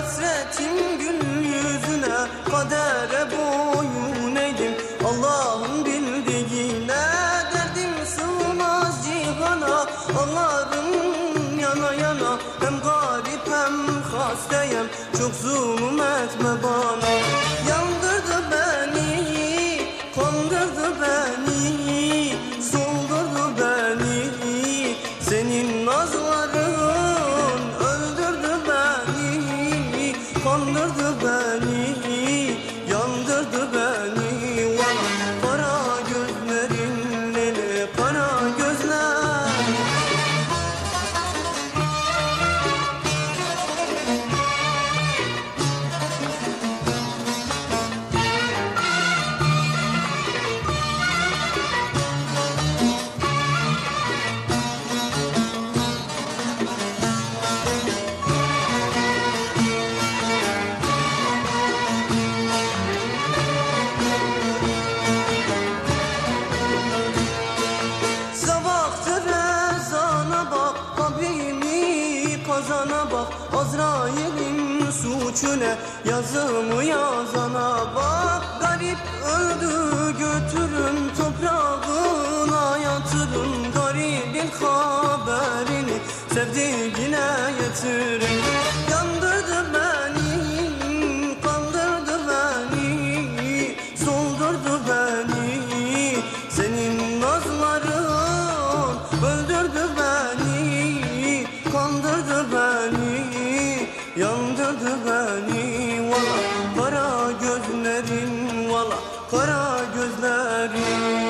hasretim gül yüzüne Kadere boyun eğdim Allah'ın bildiğine Derdim sığmaz cihana. Ağlarım yana yana Hem garip hem hastayım. Çok zulüm etme bana Kandırdı beni kazana bak Azrail'in suçu ne Yazımı yazana bak. Garip öldü götürün Toprağına yatırın Garibin haberini. Sevdiğine getirin gözlerin Valla kara gözlerin